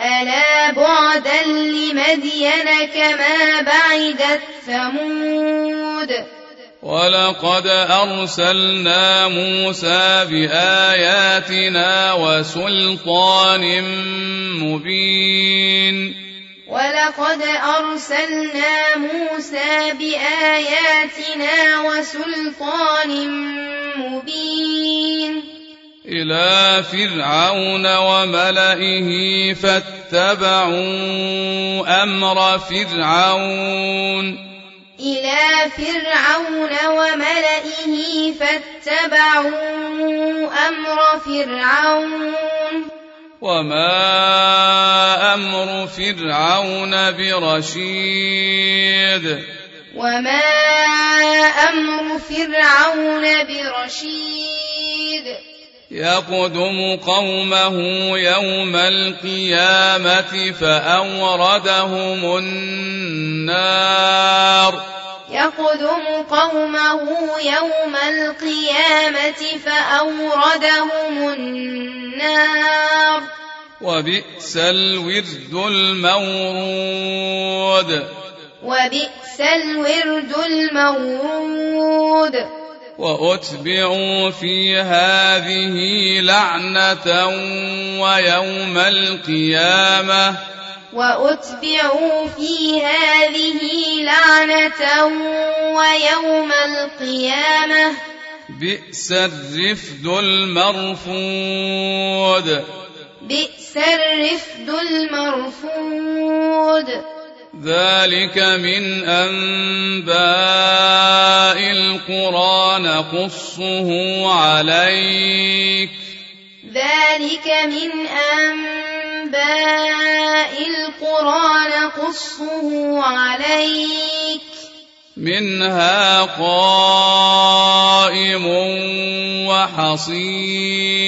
ألا بعدا لمدين كما بعدت ثمود ولقد أرسلنا موسى بآياتنا وسلطان مبين ولقد أرسلنا موسى بآياتنا وسلطان مبين إلى فرعون وملئه فاتبعوا أمر فرعون. إلى فرعون وملئه فاتبعوا أمر فرعون. وما أمر فرعون برشيد. وما أمر فرعون برشيد. يقدم قومه يوم القيامة فأوردهم النار. يقدم قومه يوم القيامة فأوردهم النار. وبئس الورد المورود. وبئس الورد المورود. وأتبعوا في هذه لعنة ويوم القيامة وأتبعوا في هذه لعنة ويوم القيامة بئس الرفد المرفود بئس الرفد المرفود ذلك من أنباء القرى نقصه عليك ذلك من أنباء القرى نقصه عليك منها قائم وحصيد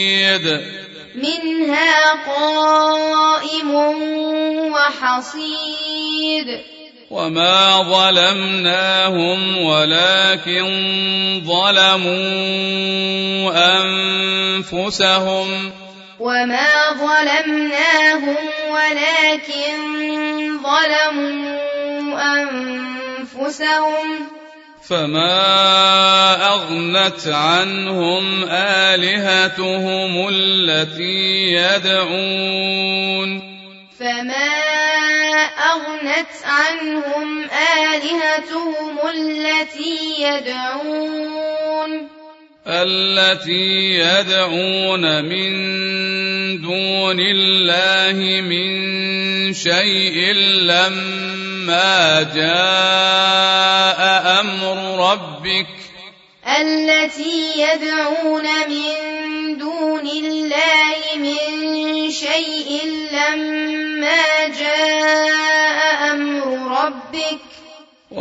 منها قائم وحصيد. وما ظلمناهم ولكن ظلموا أنفسهم. وما ظلمناهم ولكن ظلموا أنفسهم. فما أغنت عنهم آلهتهم التي يدعون فما أغنت عنهم آلهتهم التي يدعون التي يدعون من دون الله من شيء لما جاء أمر ربك. التي يدعون من دون الله من شيء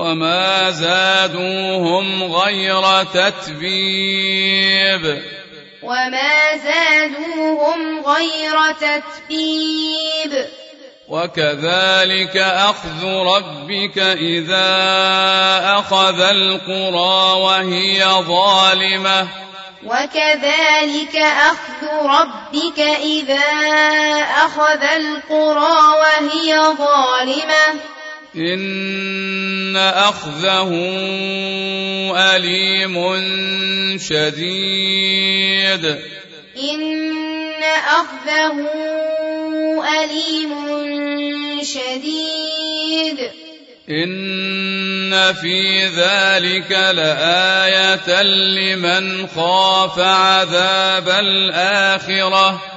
وما زادوهم غير تتبيب وما زادوهم غير تتبيب وكذلك أخذ ربك إذا أخذ القرى وهي ظالمة وكذلك أخذ ربك إذا أخذ القرى وهي ظالمة إن أخذه أليم شديد. إن أخذه أليم شديد. إن في ذلك لآية لمن خاف عذاب الآخرة.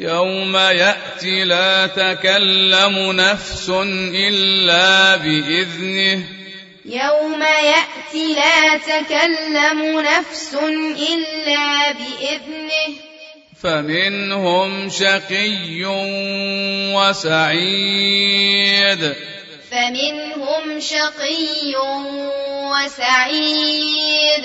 يوم يأتي لا تكلم نفس إلا بإذنه يوم يأتي لا تكلم نفس إلا بإذنه فمنهم شقي وسعيد فمنهم شقي وسعيد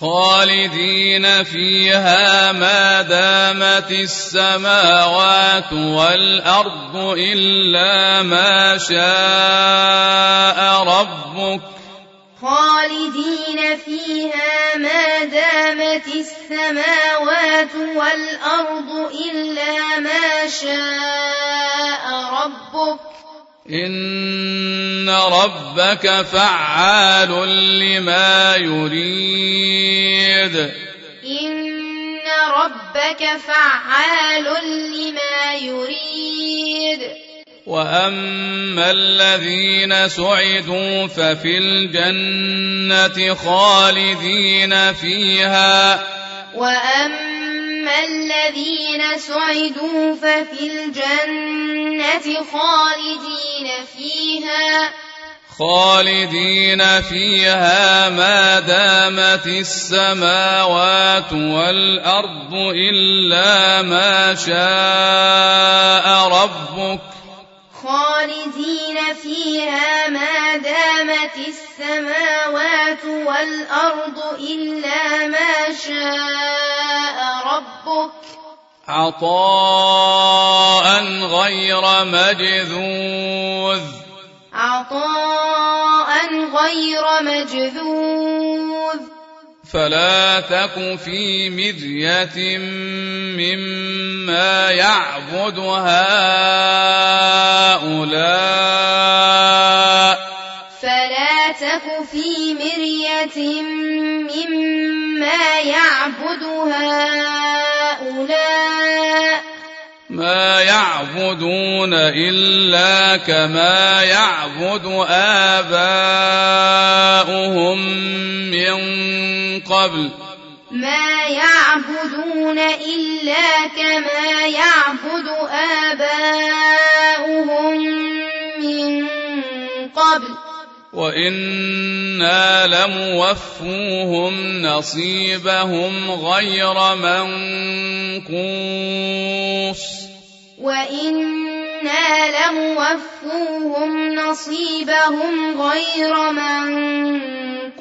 خالدين فيها ما دامت السماوات والأرض إلا ما شاء ربك خالدين فيها ما دامت السماوات والأرض إلا ما شاء ربك ان ربك فعال لما يريد ان ربك فعال لما يريد واما الذين سعدوا ففي الجنه خالدين فيها واما أما الذين سعدوا ففي الجنة خالدين فيها خالدين فيها ما دامت السماوات والأرض إلا ما شاء ربك خالدين فيها ما دامت السماوات والأرض إلا ما شاء ربك عطاء غير مجذوذ. عطاء غير مجذوذ. فلا تك في مرية مما يعبد هؤلاء. فلا تك في مرية مما يعبد هؤلاء. ما يعبدون إلا كما يعبد آباؤهم من قبل. ما يعبدون إلا كما يعبد آباؤهم من قبل. وَإِنَّا لَمُوَفُّوهُمْ نَصِيبَهُمْ غَيْرَ مَنْقُوصٍ. وَإِنَّا لَمُوَفُّوهُمْ نَصِيبَهُمْ غَيْرَ مَنْقُوصٍ.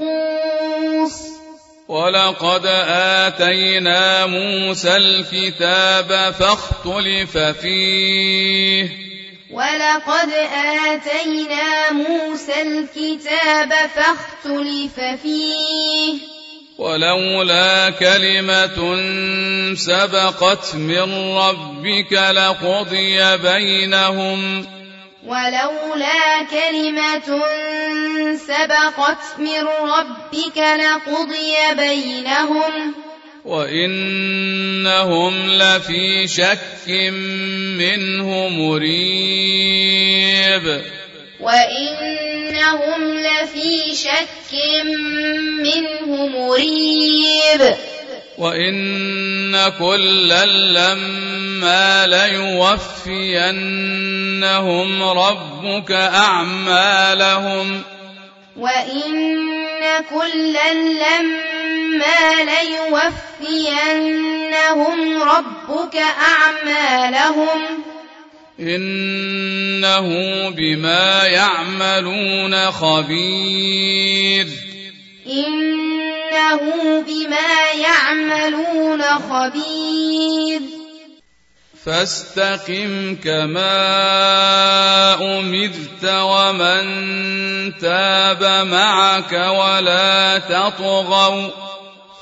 وَلَقَدْ آتَيْنَا مُوسَى الْكِتَابَ فَاخْتُلِفَ فِيهِ. وَلَقَدْ آتَيْنَا مُوسَى الْكِتَابَ فَاخْتُلِفَ فِيهِ. ولولا كلمة سبقت من ربك لقضي بينهم. ولولا كلمة سبقت من ربك لقضي بينهم. وإنهم لفي شك منه مريب. وإن إنهم لفي شك منه مريب وإن كلا لما ليوفينهم ربك أعمالهم وإن كلا لما ليوفينهم ربك أعمالهم وَإِنَّ إنه بما يعملون خبير. إنه بما يعملون خبير. فاستقم كما أمرت ومن تاب معك ولا تطغوا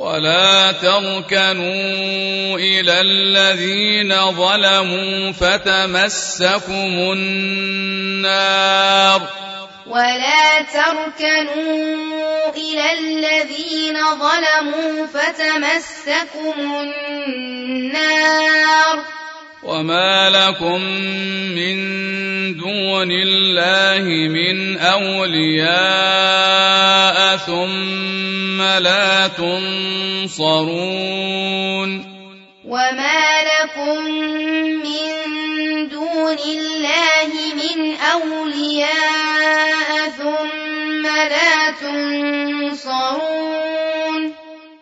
ولا تركنوا إلى الذين ظلموا فتمسكم النار. ولا تركنوا إلى الذين ظلموا فتمسكم النار. وما لكم من دون الله من أولياء ثم لا تنصرون وما لكم من دون الله من أولياء ثم لا تنصرون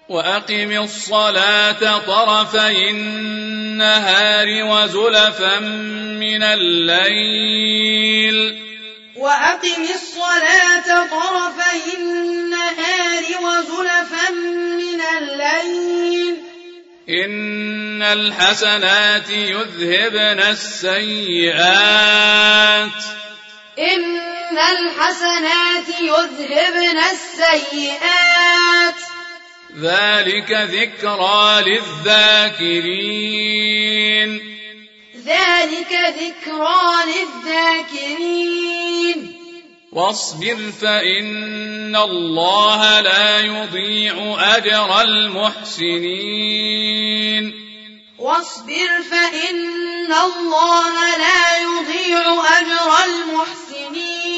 وأقم الصلاة طرفي النهار وزلفا من الليل وأقم الصلاة طرفي النهار وزلفا من الليل إن الحسنات يذهبن السيئات إن الحسنات يذهبن السيئات ذلك ذكرى للذاكرين ذلك ذكرى للذاكرين واصبر فإن الله لا يضيع أجر المحسنين واصبر فإن الله لا يضيع أجر المحسنين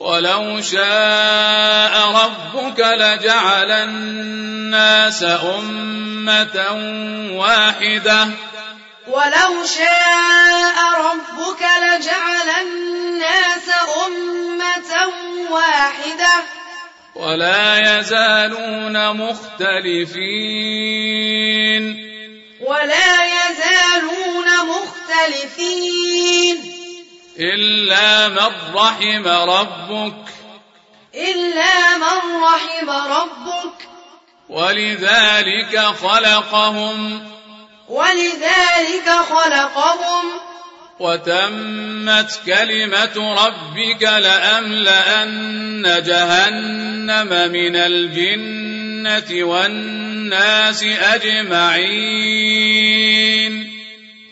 ولو شاء ربك لجعل الناس أمة واحدة. ولو شاء ربك لجعل الناس أمة واحدة. ولا يزالون مختلفين. ولا يزالون مختلفين. إلا من رحم ربك إلا من رحم ربك ولذلك خلقهم ولذلك خلقهم وتمت كلمة ربك لأملأن جهنم من الجنة والناس أجمعين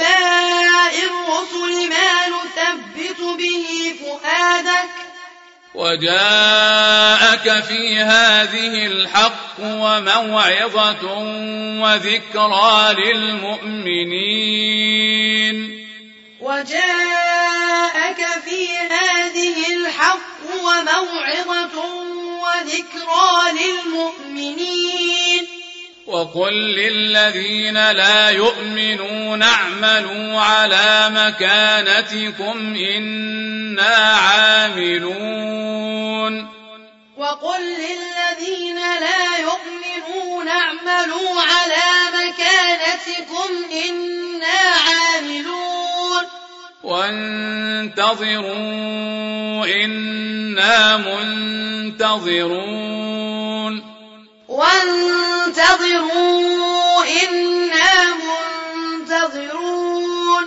أنباء الرسل ما نثبت به فؤادك. وجاءك في هذه الحق وموعظة وذكرى للمؤمنين. وجاءك في هذه الحق وموعظة وذكرى للمؤمنين. وقل للذين لا يؤمنون اعملوا على مكانتكم إنا عاملون. وقل للذين لا يؤمنون اعملوا على مكانتكم إنا عاملون. وانتظروا إنا منتظرون. وانتظروا إنا منتظرون.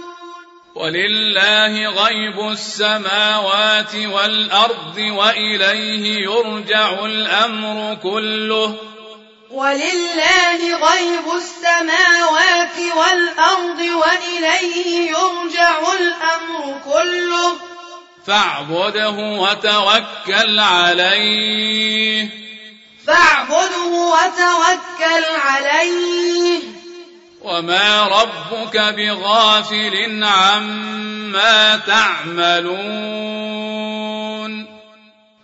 ولله غيب السماوات والأرض وإليه يرجع الأمر كله. ولله غيب السماوات والأرض وإليه يرجع الأمر كله. فاعبده وتوكل عليه. فاعبده وتوكل عليه. وما ربك بغافل عما تعملون.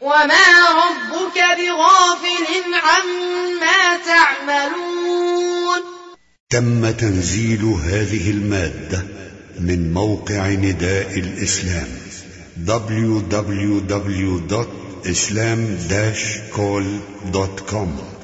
وما ربك بغافل عما تعملون. تم تنزيل هذه المادة من موقع نداء الإسلام www.nidaelislam islam-call.com